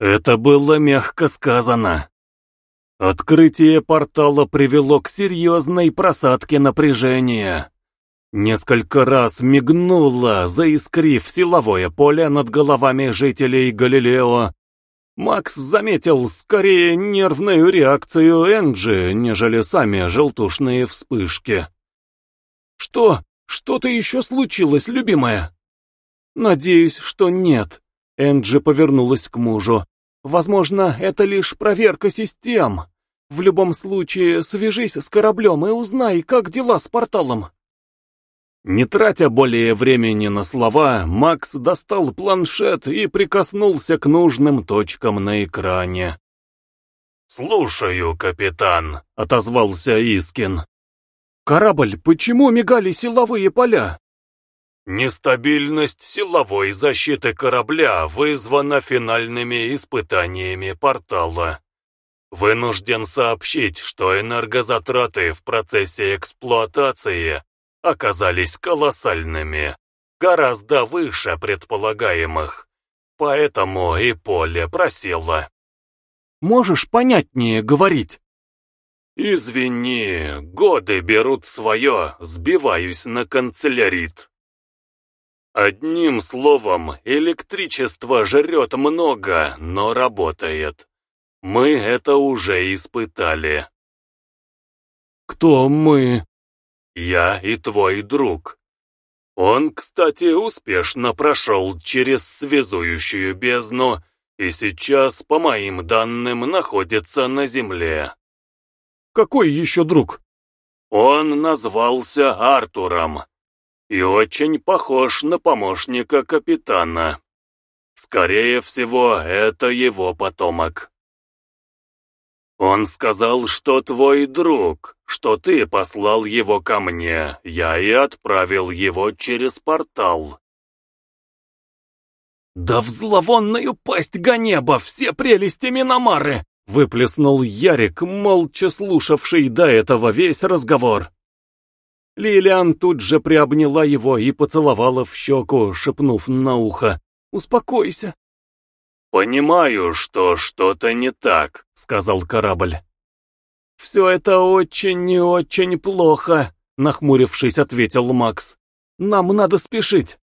Это было мягко сказано. Открытие портала привело к серьезной просадке напряжения. Несколько раз мигнуло, заискрив силовое поле над головами жителей Галилео. Макс заметил скорее нервную реакцию Энджи, нежели сами желтушные вспышки. «Что? Что-то еще случилось, любимая?» «Надеюсь, что нет». Энджи повернулась к мужу. «Возможно, это лишь проверка систем. В любом случае, свяжись с кораблем и узнай, как дела с порталом». Не тратя более времени на слова, Макс достал планшет и прикоснулся к нужным точкам на экране. «Слушаю, капитан», — отозвался Искин. «Корабль, почему мигали силовые поля?» Нестабильность силовой защиты корабля вызвана финальными испытаниями портала. Вынужден сообщить, что энергозатраты в процессе эксплуатации оказались колоссальными, гораздо выше предполагаемых, поэтому и поле просело. «Можешь понятнее говорить?» «Извини, годы берут свое, сбиваюсь на канцелярит». Одним словом, электричество жрет много, но работает. Мы это уже испытали. «Кто мы?» Я и твой друг. Он, кстати, успешно прошел через связующую бездну и сейчас, по моим данным, находится на земле. Какой еще друг? Он назвался Артуром и очень похож на помощника капитана. Скорее всего, это его потомок. Он сказал, что твой друг, что ты послал его ко мне, я и отправил его через портал. «Да в зловонную пасть Ганеба все прелести Миномары!» — выплеснул Ярик, молча слушавший до этого весь разговор. Лилиан тут же приобняла его и поцеловала в щеку, шепнув на ухо. «Успокойся, «Понимаю, что что-то не так», — сказал корабль. «Все это очень и очень плохо», — нахмурившись, ответил Макс. «Нам надо спешить».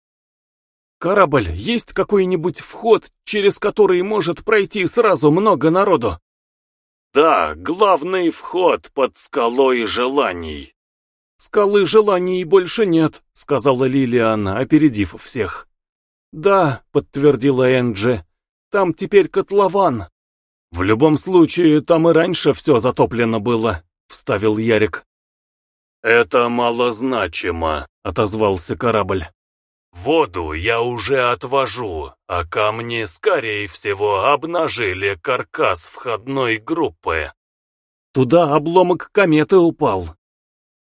«Корабль, есть какой-нибудь вход, через который может пройти сразу много народу?» «Да, главный вход под скалой желаний». «Скалы желаний больше нет», — сказала Лилиана, опередив всех. «Да», — подтвердила Энджи, там теперь котлован. В любом случае, там и раньше все затоплено было, вставил Ярик. Это малозначимо, отозвался корабль. Воду я уже отвожу, а камни, скорее всего, обнажили каркас входной группы. Туда обломок кометы упал.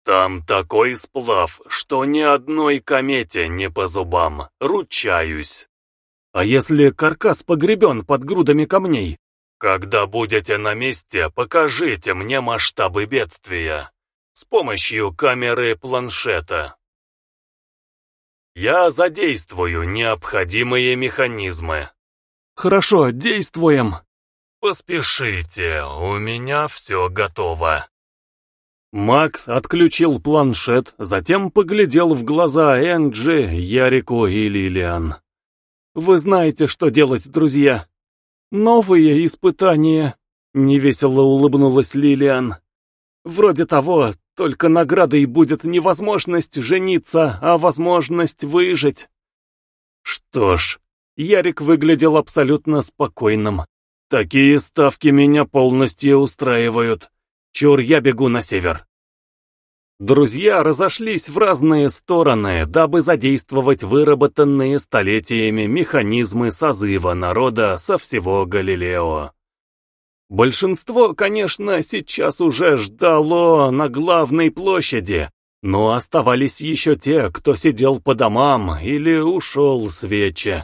Там такой сплав, что ни одной комете не по зубам, ручаюсь. А если каркас погребен под грудами камней? Когда будете на месте, покажите мне масштабы бедствия. С помощью камеры планшета. Я задействую необходимые механизмы. Хорошо, действуем. Поспешите, у меня все готово. Макс отключил планшет, затем поглядел в глаза Энджи, Ярику и Лилиан. Вы знаете, что делать, друзья. Новые испытания. Невесело улыбнулась Лилиан. Вроде того, только наградой будет не возможность жениться, а возможность выжить. Что ж, Ярик выглядел абсолютно спокойным. Такие ставки меня полностью устраивают. Чур, я бегу на север. Друзья разошлись в разные стороны, дабы задействовать выработанные столетиями механизмы созыва народа со всего Галилео. Большинство, конечно, сейчас уже ждало на главной площади, но оставались еще те, кто сидел по домам или ушел с вечи.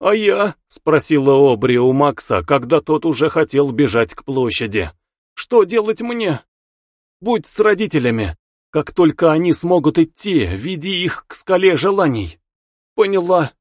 «А я?» — спросила Обри у Макса, когда тот уже хотел бежать к площади. «Что делать мне?» Будь с родителями. Как только они смогут идти, веди их к скале желаний. Поняла.